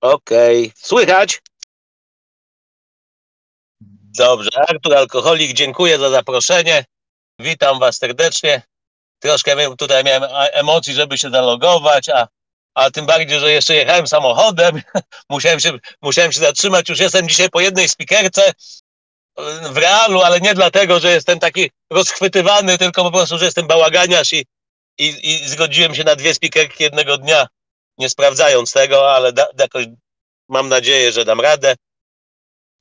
Okej, słychać? Dobrze, Artur Alkoholik, dziękuję za zaproszenie. Witam Was serdecznie. Troszkę tutaj miałem a- emocji, żeby się zalogować, a, a tym bardziej, że jeszcze jechałem samochodem. musiałem, się, musiałem się zatrzymać. Już jestem dzisiaj po jednej spikerce w realu, ale nie dlatego, że jestem taki rozchwytywany, tylko po prostu, że jestem bałaganiarz i, i, i zgodziłem się na dwie spikerki jednego dnia, nie sprawdzając tego, ale da, jakoś mam nadzieję, że dam radę.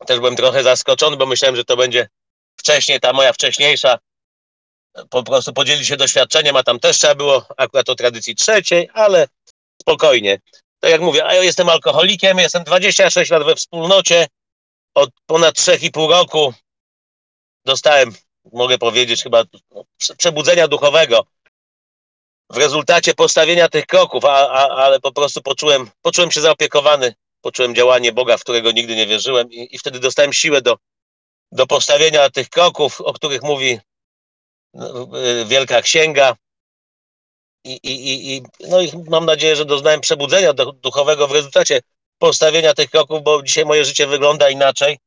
Też byłem trochę zaskoczony, bo myślałem, że to będzie wcześniej, ta moja wcześniejsza po prostu podzielić się doświadczeniem, a tam też trzeba było akurat o tradycji trzeciej, ale spokojnie. Tak jak mówię, a ja jestem alkoholikiem, jestem 26 lat we wspólnocie, od ponad 3,5 roku dostałem, mogę powiedzieć, chyba prze- przebudzenia duchowego. W rezultacie postawienia tych kroków, a, a, ale po prostu poczułem, poczułem się zaopiekowany, poczułem działanie Boga, w którego nigdy nie wierzyłem i, i wtedy dostałem siłę do, do postawienia tych kroków, o których mówi no, y, Wielka Księga. I, i, i, no i mam nadzieję, że doznałem przebudzenia du- duchowego w rezultacie postawienia tych kroków, bo dzisiaj moje życie wygląda inaczej.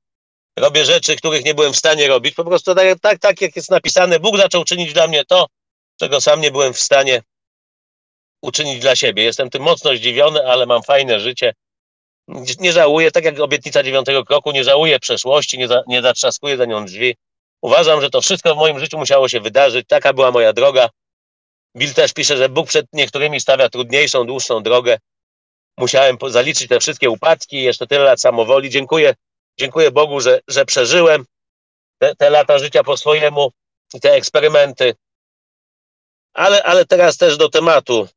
Robię rzeczy, których nie byłem w stanie robić. Po prostu tak, tak, tak jak jest napisane, Bóg zaczął czynić dla mnie to, czego sam nie byłem w stanie uczynić dla siebie. Jestem tym mocno zdziwiony, ale mam fajne życie. Nie żałuję, tak jak obietnica dziewiątego kroku, nie żałuję przeszłości, nie, za, nie zatrzaskuję za nią drzwi. Uważam, że to wszystko w moim życiu musiało się wydarzyć. Taka była moja droga. Bill też pisze, że Bóg przed niektórymi stawia trudniejszą, dłuższą drogę. Musiałem zaliczyć te wszystkie upadki, jeszcze tyle lat samowoli. Dziękuję, dziękuję Bogu, że, że przeżyłem te, te lata życia po swojemu i te eksperymenty. Ale, ale teraz też do tematu.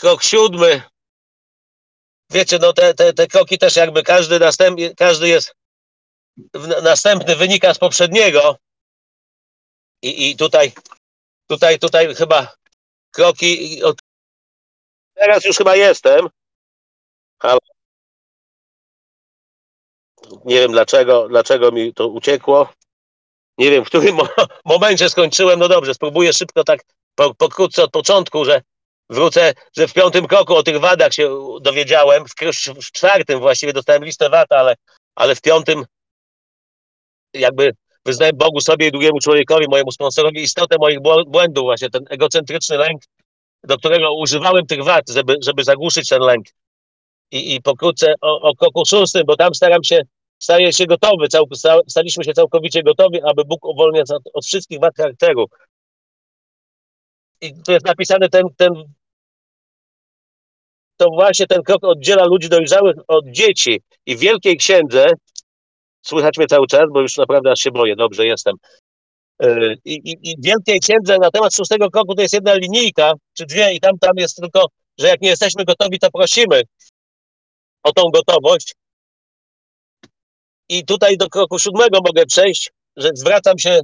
Krok siódmy. Wiecie, no te, te, te kroki też jakby każdy następny, każdy jest następny wynika z poprzedniego. I, i tutaj, tutaj, tutaj chyba kroki. od- Teraz już chyba jestem. Ale nie wiem dlaczego, dlaczego mi to uciekło. Nie wiem, w którym mo- momencie skończyłem. No dobrze, spróbuję szybko tak po, pokrótce od początku, że wrócę, że w piątym kroku o tych wadach się dowiedziałem. W, czwartym właściwie dostałem listę wad, ale, ale w piątym jakby wyznałem Bogu sobie i drugiemu człowiekowi, mojemu sponsorowi istotę moich błędów, właśnie ten egocentryczny lęk, do którego używałem tych wad, żeby, żeby zagłuszyć ten lęk. I, i pokrótce o, o kroku szóstym, bo tam staram się, staję się gotowy, cał, sta, staliśmy się całkowicie gotowi, aby Bóg uwolnił nas od, od wszystkich wad charakteru. I tu jest napisane ten, ten, to właśnie ten krok oddziela ludzi dojrzałych od dzieci. I w Wielkiej Księdze, słychać mnie cały czas, bo już naprawdę aż się boję, dobrze jestem. Yy, I, i, I w Wielkiej Księdze na temat szóstego kroku to jest jedna linijka, czy dwie, i tam, tam jest tylko, że jak nie jesteśmy gotowi, to prosimy o tą gotowość. I tutaj do kroku siódmego mogę przejść, że zwracam się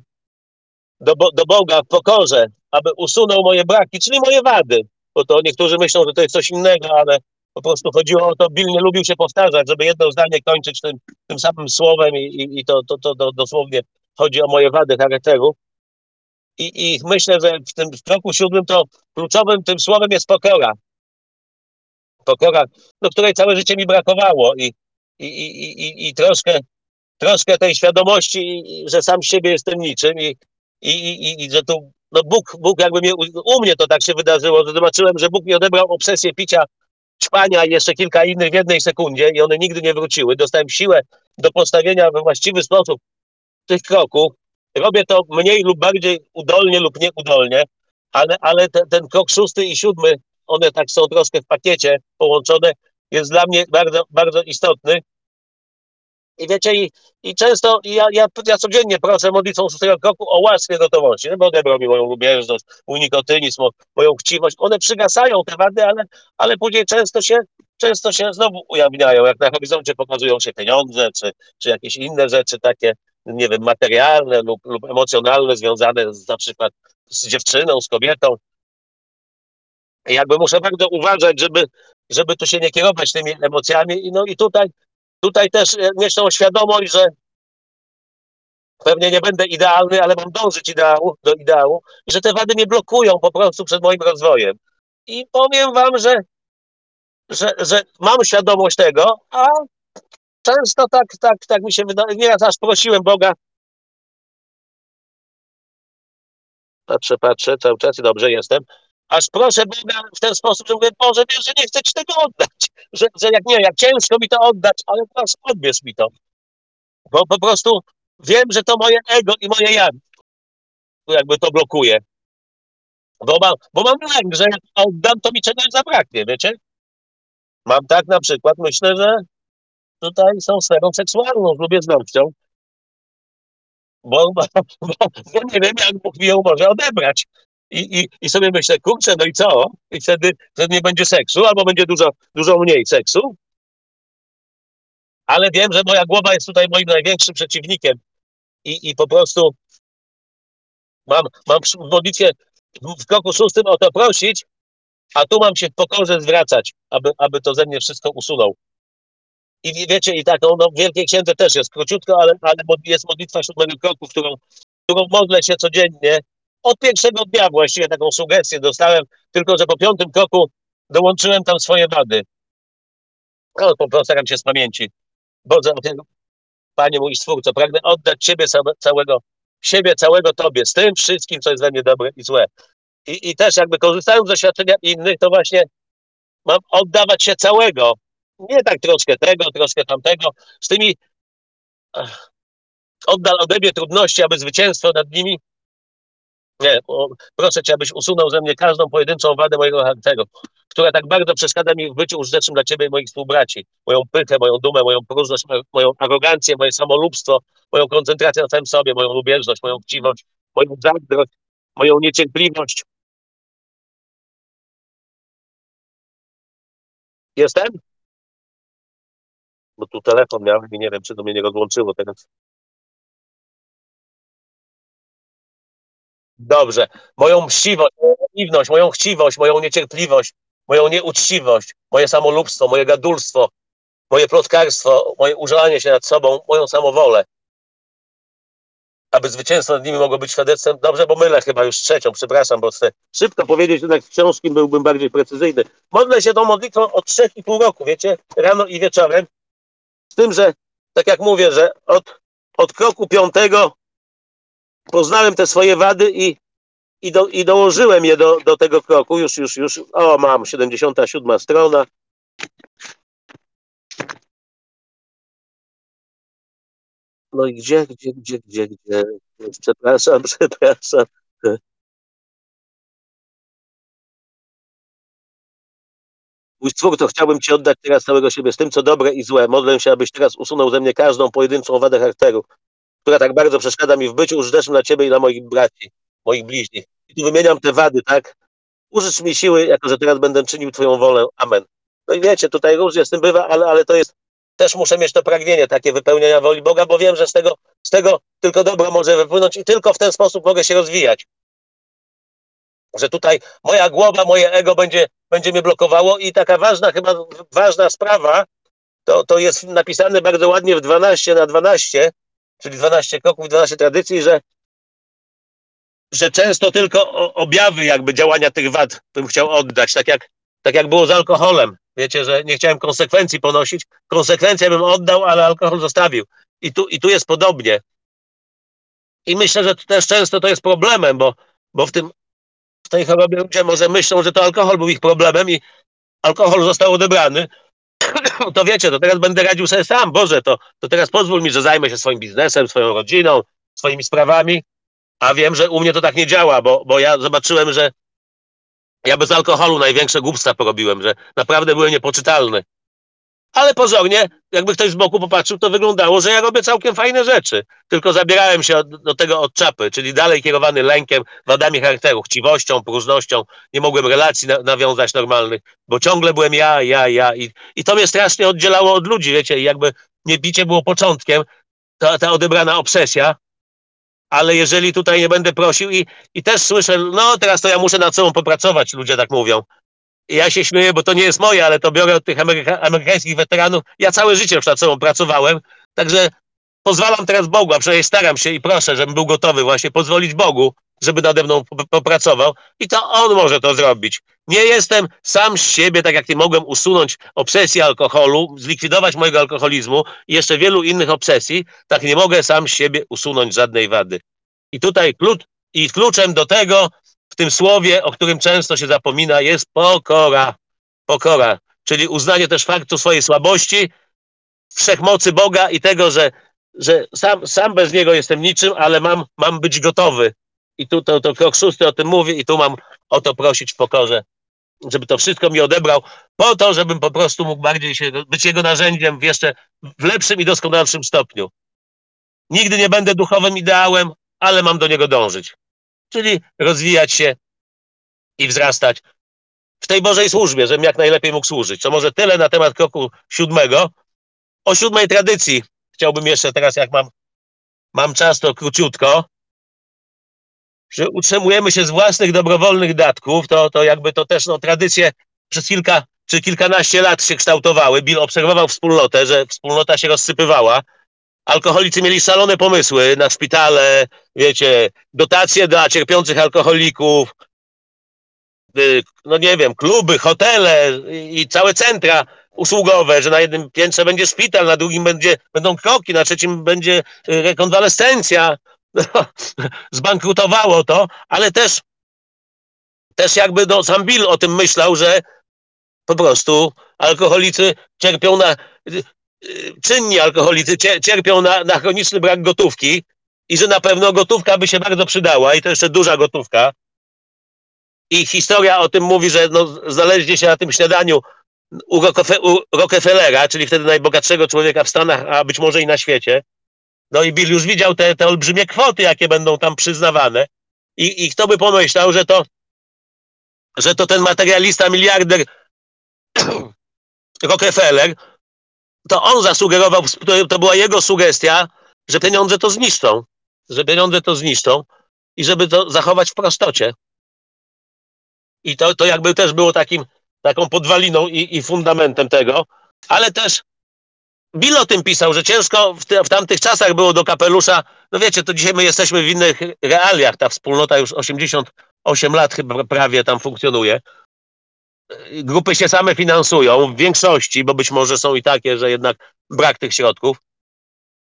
do, do Boga w pokorze, aby usunął moje braki, czyli moje wady. Bo to niektórzy myślą, że to jest coś innego, ale po prostu chodziło o to, Bill nie lubił się powtarzać, żeby jedno zdanie kończyć tym, tym samym słowem i, i, i to, to, to, to dosłownie chodzi o moje wady charakteru. I, I myślę, że w tym w kroku siódmym to kluczowym tym słowem jest pokora. Pokora, do której całe życie mi brakowało i, i, i, i, i- troszkę, troszkę tej świadomości, że sam siebie jestem niczym i, i, i- i że tu no Bóg, Bóg jakby mnie, u- mnie to tak się wydarzyło, że zobaczyłem, że Bóg mi odebrał obsesję picia, ćpania i jeszcze kilka innych w jednej sekundzie i one nigdy nie wróciły. Dostałem siłę do postawienia we właściwy sposób tych kroków. Robię to mniej lub bardziej udolnie lub nieudolnie, ale, ale te, ten krok szósty i siódmy, one tak są troszkę w pakiecie połączone, jest dla mnie bardzo, bardzo istotny. I wiecie, i, i często ja, ja, ja codziennie proszę modlitwą szóstego kroku o łaskę gotowości, żeby odebrał mi moją lubieżność, mój nikotynizm, mo- moją chciwość. One przygasają, te wady, ale, ale później często się, często się znowu ujawniają, jak na horyzoncie pokazują się pieniądze, czy, czy jakieś inne rzeczy takie, nie wiem, materialne lub, lub emocjonalne, związane z, na przykład z dziewczyną, z kobietą. I jakby muszę bardzo uważać, żeby, żeby tu się nie kierować tymi emocjami. I no i tutaj, tutaj też e, mieć tą świadomość, że pewnie nie będę idealny, ale mam dążyć ideału, do ideału i że te wady mnie blokują po prostu przed moim rozwojem. I powiem wam, że że, że mam świadomość tego, a często tak, tak, tak mi się wydaje, nieraz aż prosiłem Boga, patrzę, patrzę, cały czas dobrze jestem, aż proszę Boga w ten sposób, że mówię, Boże, wiesz, że nie chcę Ci tego oddać, że, że jak nie, jak ciężko mi to oddać, ale proszę, odbierz mi to, bo po prostu wiem, że to moje ego i moje ja jakby to blokuje, bo mam, bo mam lęk, że jak oddam, to mi czegoś zabraknie, wiecie? Mam tak na przykład, myślę, że tutaj są sferą seksualną, z lubieżnością, bo, bo, bo nie wiem, jak Bóg mi ją może odebrać. I, i, I sobie myślę, kurczę, no i co? I wtedy, wtedy nie będzie seksu, albo będzie dużo, dużo mniej seksu. Ale wiem, że moja głowa jest tutaj moim największym przeciwnikiem. I, i po prostu mam, mam w modlitwie w kroku szóstym o to prosić, a tu mam się w pokorze zwracać, aby, aby to ze mnie wszystko usunął. I wiecie, i tak, no, no w Wielkiej Księdze też jest króciutko, ale, ale jest modlitwa siódmego kroku, którą, którą modlę się codziennie. Od pierwszego dnia właściwie taką sugestię dostałem, tylko że po piątym kroku dołączyłem tam swoje wady. No, po prostu staram się z pamięci. Boże, Panie mój Stwórco, pragnę oddać Ciebie całego, siebie całego Tobie, z tym wszystkim, co jest we mnie dobre i złe. I, i też jakby korzystając z doświadczenia innych, to właśnie mam oddawać się całego, nie tak troszkę tego, troszkę tamtego, z tymi oddal ode mnie trudności, aby zwycięstwo nad nimi. Nie, proszę Cię, abyś usunął ze mnie każdą pojedynczą wadę mojego charakteru, która tak bardzo przeszkadza mi w byciu użytecznym dla Ciebie i moich współbraci. Moją pychę, moją dumę, moją próżność, moją arogancję, moje samolubstwo, moją koncentrację na samym sobie, moją lubieżność, moją chciwość, moją zazdrość, moją niecierpliwość. Jestem? bo tu telefon miałem i nie wiem, czy do mnie nie rozłączyło teraz. Dobrze. Moją mściwość, moją moją chciwość, moją niecierpliwość, moją nieuczciwość, moje samolubstwo, moje gadulstwo, moje plotkarstwo, moje użalanie się nad sobą, moją samowolę. Aby zwycięstwo nad nimi mogło być świadectwem. Dobrze, bo mylę chyba już trzecią, przepraszam, bo chcę szybko powiedzieć, jednak w książki byłbym bardziej precyzyjny. Modlę się tą modlitwą od trzech i pół roku, wiecie, rano i wieczorem. Z tym, że tak jak mówię, że od, od kroku piątego poznałem te swoje wady i, i, do, i dołożyłem je do, do tego kroku. Już, już, już. O, mam 77 strona. No i gdzie, gdzie, gdzie, gdzie, gdzie? Przepraszam, przepraszam. Mój Twórco, chciałbym Ci oddać teraz całego siebie z tym, co dobre i złe. Modlę się, abyś teraz usunął ze mnie każdą pojedynczą wadę charakteru, która tak bardzo przeszkadza mi w byciu użytecznym dla Ciebie i dla moich braci, moich bliźnich. I tu wymieniam te wady, tak? Użycz mi siły, jako że teraz będę czynił Twoją wolę. Amen. No i wiecie, tutaj różnie z tym bywa, ale, ale to jest, też muszę mieć to pragnienie takie wypełnienia woli Boga, bo wiem, że z tego, z tego tylko dobro może wypłynąć i tylko w ten sposób mogę się rozwijać że tutaj moja głowa, moje ego będzie, będzie mnie blokowało i taka ważna, chyba ważna sprawa, to, to jest napisane bardzo ładnie w 12 na 12, czyli 12 kroków, 12 tradycji, że, że często tylko objawy jakby działania tych wad bym chciał oddać, tak jak, tak jak było z alkoholem. Wiecie, że nie chciałem konsekwencji ponosić. Konsekwencje bym oddał, ale alkohol zostawił. I tu, i tu jest podobnie. I myślę, że też często to jest problemem, bo, bo w tym w tej chorobie ludzie może myślą, że to alkohol był ich problemem i alkohol został odebrany, to wiecie, to teraz będę radził sobie sam, Boże, to, to teraz pozwól mi, że zajmę się swoim biznesem, swoją rodziną, swoimi sprawami, a wiem, że u mnie to tak nie działa, bo, bo ja zobaczyłem, że ja bez alkoholu największe głupstwa porobiłem, że naprawdę byłem niepoczytalny ale pozornie, jakby ktoś z boku popatrzył, to wyglądało, że ja robię całkiem fajne rzeczy. Tylko zabierałem się od, do tego od czapy, czyli dalej kierowany lękiem, wadami charakteru, chciwością, próżnością. Nie mogłem relacji na, nawiązać normalnych, bo ciągle byłem ja, ja, ja. I, I to mnie strasznie oddzielało od ludzi, wiecie, i jakby nie bicie było początkiem, ta, ta odebrana obsesja, ale jeżeli tutaj nie będę prosił i, i też słyszę, no teraz to ja muszę nad sobą popracować, ludzie tak mówią ja się śmieję, bo to nie jest moje, ale to biorę od tych ameryka amerykańskich weteranów. Ja całe życie nad sobą pracowałem, także pozwalam teraz Bogu, a przynajmniej staram się i proszę, żebym był gotowy właśnie pozwolić Bogu żeby nade mną popracował i to on może to zrobić. Nie jestem sam z siebie, tak jak nie mogłem usunąć obsesji alkoholu, zlikwidować mojego alkoholizmu i jeszcze wielu innych obsesji, tak nie mogę sam z siebie usunąć żadnej wady. I tutaj klucz, i kluczem do tego w tym słowie, o którym często się zapomina, jest pokora. Pokora, czyli uznanie też faktu swojej słabości, wszechmocy Boga i tego, że, że sam, sam bez Niego jestem niczym, ale mam, mam być gotowy. I tu to, to krok szósty o tym mówi i tu mam o to prosić w pokorze, żeby to wszystko mi odebrał, po to, żebym po prostu mógł bardziej się, być Jego narzędziem w jeszcze w lepszym i doskonalszym stopniu. Nigdy nie będę duchowym ideałem, ale mam do niego dążyć. Czyli rozwijać się i wzrastać w tej Bożej służbie, żebym jak najlepiej mógł służyć. To może tyle na temat kroku siódmego. O siódmej tradycji chciałbym jeszcze teraz, jak mam, mam czas, to króciutko, że utrzymujemy się z własnych dobrowolnych datków, to, to jakby to też no, tradycje przez kilka czy kilkanaście lat się kształtowały. Bill obserwował wspólnotę, że wspólnota się rozsypywała. Alkoholicy mieli szalone pomysły na szpitale, wiecie, dotacje dla cierpiących alkoholików, y, no nie wiem, kluby, hotele i całe centra usługowe, że na jednym piętrze będzie szpital, na drugim będzie, będą kroki, na trzecim będzie y, rekonwalescencja. Zbankrutowało to, ale też, też jakby no, sam Bill o tym myślał, że po prostu alkoholicy cierpią na, y, czynni alkoholicy cierpią na, na chroniczny brak gotówki i że na pewno gotówka by się bardzo przydała i to jeszcze duża gotówka. I historia o tym mówi, że no, znaleźli się na tym śniadaniu u, Rockefellera, czyli wtedy najbogatszego człowieka w Stanach, a być może i na świecie. No i Bill już widział te, te olbrzymie kwoty, jakie będą tam przyznawane. I, I kto by pomyślał, że to, że to ten materialista, miliarder Rockefeller, to on zasugerował, to była jego sugestia, że pieniądze to zniszczą, że pieniądze to zniszczą i żeby to zachować w prostocie. I to, to jakby też było takim taką podwaliną i, i fundamentem tego, ale też Bill o tym pisał, że ciężko w, te, w, tamtych czasach było do kapelusza. No wiecie, to dzisiaj my jesteśmy w innych realiach. Ta wspólnota już 88 lat chyba prawie tam funkcjonuje. Grupy się same finansują w większości, bo być może są i takie, że jednak brak tych środków.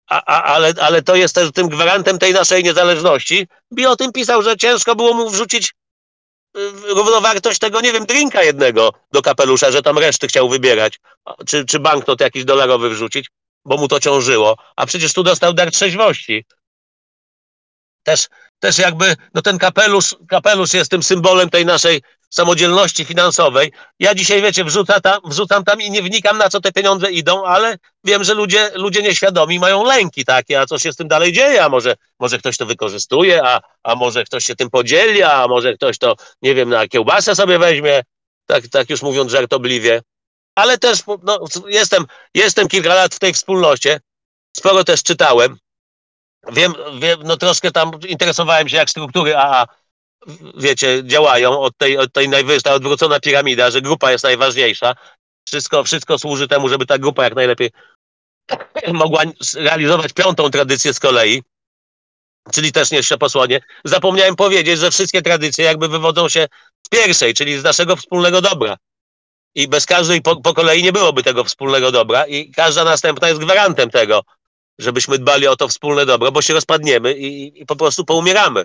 A, a, ale, ale to jest też tym gwarantem tej naszej niezależności. Bill o tym pisał, że ciężko było mu wrzucić równowartość tego, nie wiem, drinka jednego do kapelusza, że tam reszty chciał wybierać, czy, czy banknot jakiś dolarowy wrzucić, bo mu to ciążyło, a przecież tu dostał dar trzeźwości. Też, też jakby, no ten kapelusz, kapelusz jest tym symbolem tej naszej samodzielności finansowej. Ja dzisiaj, wiecie, wrzucam tam, wrzucam tam i nie wnikam, na co te pieniądze idą, ale wiem, że ludzie, ludzie nieświadomi mają lęki takie, a co się z tym dalej dzieje, a może, może ktoś to wykorzystuje, a, a może ktoś się tym podzieli, a może ktoś to, nie wiem, na kiełbasę sobie weźmie, tak, tak już mówiąc żartobliwie. Ale też no, jestem, jestem kilka lat w tej wspólnocie, sporo też czytałem, Wiem, wiem, no troszkę tam interesowałem się, jak struktury AA wiecie, działają od tej, od tej najwyższej, odwrócona piramida, że grupa jest najważniejsza. Wszystko, wszystko służy temu, żeby ta grupa jak najlepiej mogła realizować piątą tradycję z kolei, czyli też jeszcze posłonie. Zapomniałem powiedzieć, że wszystkie tradycje jakby wywodzą się z pierwszej, czyli z naszego wspólnego dobra. I bez każdej po, po kolei nie byłoby tego wspólnego dobra i każda następna jest gwarantem tego, żebyśmy dbali o to wspólne dobro, bo się rozpadniemy i, i po prostu poumieramy.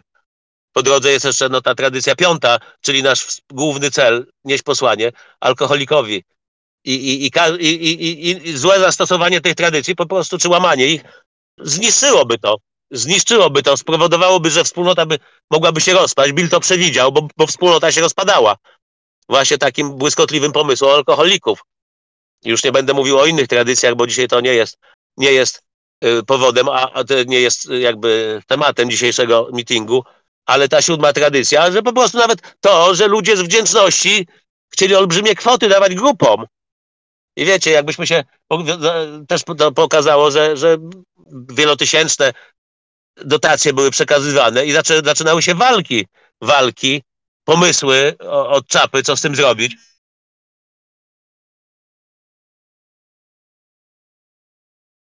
Po drodze jest jeszcze no, ta tradycja piąta, czyli nasz główny cel, nieść posłanie alkoholikowi. I, i, i, i, i złe zastosowanie tej tradycji po prostu, czy łamanie ich, zniszczyłoby to. Zniszczyłoby to, spowodowałoby, że wspólnota by mogłaby się rozpaść. Bill to przewidział, bo, bo wspólnota się rozpadała. Właśnie takim błyskotliwym pomysłem alkoholików. Już nie będę mówił o innych tradycjach, bo dzisiaj to nie jest, nie jest y, powodem, a, a nie jest jakby tematem dzisiejszego meetingu, ale ta siódma tradycja, że po prostu nawet to, że ludzie z wdzięczności chcieli olbrzymie kwoty dawać grupom. I wiecie, jakbyśmy się też pokazało, że, że wielotysięczne dotacje były przekazywane i zaczę, zaczynały się walki, walki, pomysły od czapy, co z tym zrobić.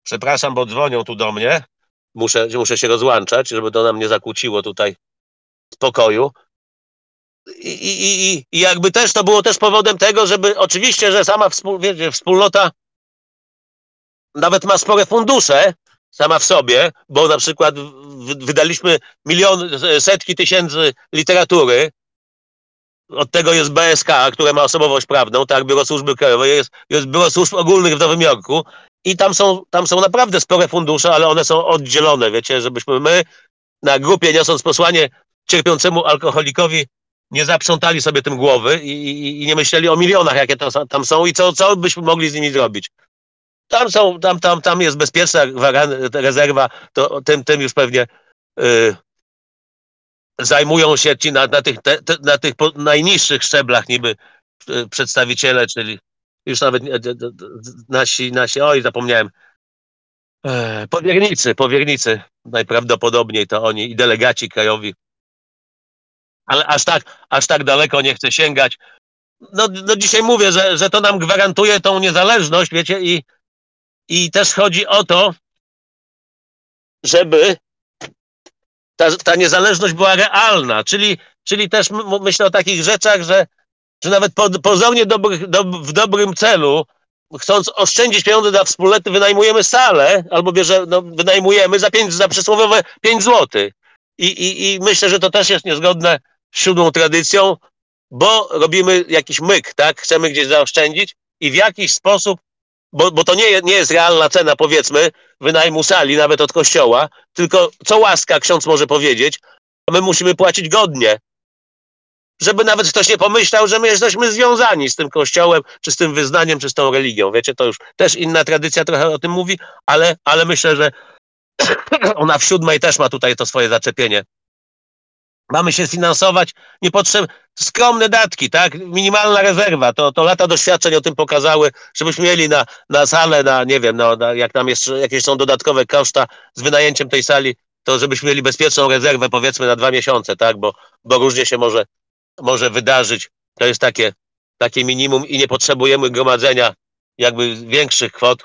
Przepraszam, bo dzwonią tu do mnie. Muszę, muszę się rozłączać, żeby to nam nie zakłóciło tutaj spokoju. I, i, i, jakby też to było też powodem tego, żeby oczywiście, że sama wspól, wiecie, wspólnota nawet ma spore fundusze sama w sobie, bo na przykład wydaliśmy milion, setki tysięcy literatury. Od tego jest BSK, które ma osobowość prawną, tak, Biuro Służby Krajowej, jest, jest Biuro Służb Ogólnych w Nowym Jorku i tam są, tam są naprawdę spore fundusze, ale one są oddzielone, wiecie, żebyśmy my na grupie niosąc posłanie cierpiącemu alkoholikowi nie zaprzątali sobie tym głowy i, i, i nie myśleli o milionach, jakie to, tam są i co, co byśmy mogli z nimi zrobić. Tam są, tam, tam, tam jest bezpieczna rezerwa, to tym, tym już pewnie y, zajmują się ci na, na tych, te, na tych najniższych szczeblach niby y, przedstawiciele, czyli już nawet y, nasi, nasi, oj zapomniałem, e, powiernicy, powiernicy najprawdopodobniej to oni i delegaci krajowi. Ale aż tak, aż tak daleko nie chcę sięgać. No, no dzisiaj mówię, że, że to nam gwarantuje tą niezależność, wiecie, i, i też chodzi o to, żeby ta, ta niezależność była realna, czyli, czyli też myślę o takich rzeczach, że, że nawet po, pozornie dobry, do, w dobrym celu, chcąc oszczędzić pieniądze dla wspólnoty, wynajmujemy salę, albo bierze, no, wynajmujemy za, pięć, za przysłowiowe 5 zł. I, i, I myślę, że to też jest niezgodne siódmą tradycją, bo robimy jakiś myk, tak? Chcemy gdzieś zaoszczędzić i w jakiś sposób bo, bo to nie, nie jest realna cena, powiedzmy, wynajmu sali, nawet od kościoła, tylko co łaska ksiądz może powiedzieć, my musimy płacić godnie. Żeby nawet ktoś nie pomyślał, że my jesteśmy związani z tym kościołem, czy z tym wyznaniem, czy z tą religią. Wiecie, to już też inna tradycja trochę o tym mówi, ale, ale myślę, że ona w siódmej też ma tutaj to swoje zaczepienie. Mamy się finansować niepotrzebne, skromne datki, tak? Minimalna rezerwa. To, to lata doświadczeń o tym pokazały, żebyśmy mieli na, na salę, na nie wiem, no, na, jak tam jeszcze jakieś są dodatkowe koszta z wynajęciem tej sali, to żebyśmy mieli bezpieczną rezerwę powiedzmy na dwa miesiące, tak? Bo, bo różnie się może, może wydarzyć. To jest takie, takie minimum i nie potrzebujemy gromadzenia jakby większych kwot.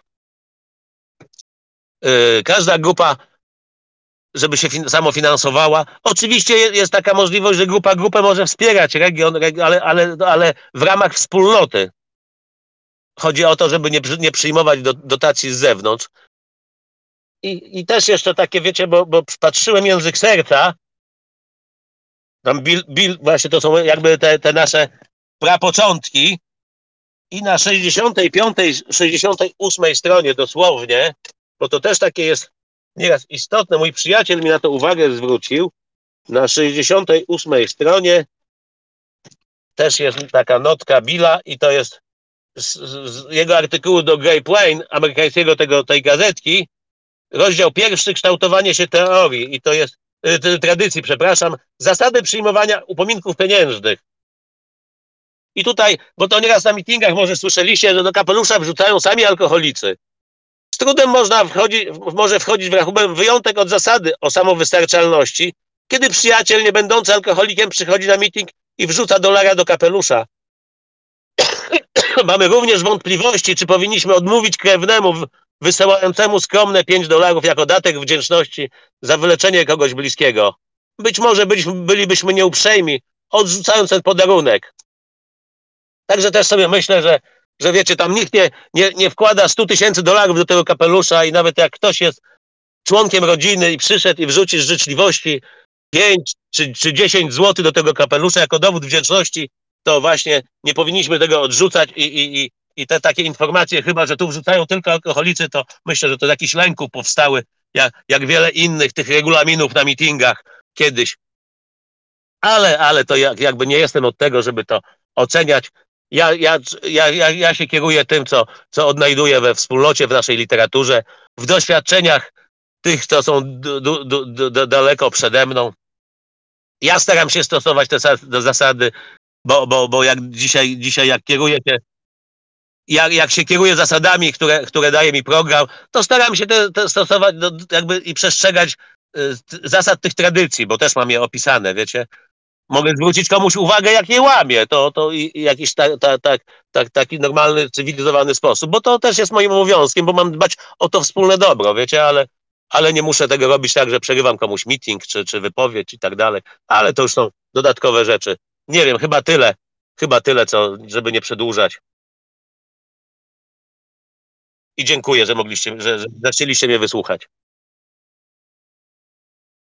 Yy, każda grupa żeby się samofinansowała. Oczywiście jest taka możliwość, że grupa grupę może wspierać region, ale, ale, ale w ramach wspólnoty. Chodzi o to, żeby nie, nie przyjmować do, dotacji z zewnątrz. I, I też jeszcze takie, wiecie, bo, bo patrzyłem język serca, tam Bill, Bill, właśnie to są jakby te, te nasze prapoczątki i na 65, 68 stronie dosłownie, bo to też takie jest nieraz istotne. Mój przyjaciel mi na to uwagę zwrócił. Na 68 stronie też jest taka notka Billa i to jest z, z jego artykułu do Grey Plain, amerykańskiego tego, tej gazetki, rozdział pierwszy, kształtowanie się teorii i to jest, y, tradycji, przepraszam, zasady przyjmowania upominków pieniężnych. I tutaj, bo to nieraz na mitingach może słyszeliście, że do kapelusza wrzucają sami alkoholicy. Z trudem można może wchodzić w rachubę wyjątek od zasady o samowystarczalności, kiedy przyjaciel nie będący alkoholikiem przychodzi na meeting i wrzuca dolara do kapelusza. Mamy również wątpliwości, czy powinniśmy odmówić krewnemu wysyłającemu skromne 5 dolarów jako datek wdzięczności za wyleczenie kogoś bliskiego. Być może bylibyśmy nieuprzejmi, odrzucając ten podarunek. Także też sobie myślę, że że wiecie, tam nikt nie, nie, nie wkłada 100 tysięcy dolarów do tego kapelusza i nawet jak ktoś jest członkiem rodziny i przyszedł i wrzuci z życzliwości 5 czy, czy 10 złotych do tego kapelusza jako dowód wdzięczności, to właśnie nie powinniśmy tego odrzucać i, i, i, i te takie informacje, chyba że tu wrzucają tylko alkoholicy, to myślę, że to z jakichś lęków powstały, jak, jak wiele innych tych regulaminów na mitingach kiedyś. Ale, ale to jak, jakby nie jestem od tego, żeby to oceniać ja, ja, ja, ja, ja się kieruję tym, co, co odnajduję we wspólnocie, w naszej literaturze, w doświadczeniach tych, co są daleko przede mną. Ja staram się stosować te zasady, bo, bo, bo jak dzisiaj, dzisiaj jak kieruję się, jak, jak się kieruję zasadami, które, które daje mi program, to staram się te, te stosować do, jakby i przestrzegać y, zasad tych tradycji, bo też mam je opisane, wiecie mogę zwrócić komuś uwagę, jak nie łamie, to, to jakiś ta, ta, ta, ta, taki normalny, cywilizowany sposób, bo to też jest moim obowiązkiem, bo mam dbać o to wspólne dobro, wiecie, ale, ale nie muszę tego robić tak, że przerywam komuś meeting czy, czy wypowiedź i tak dalej, ale to już są dodatkowe rzeczy. Nie wiem, chyba tyle, chyba tyle, co, żeby nie przedłużać. I dziękuję, że mogliście, że, że chcieliście mnie wysłuchać.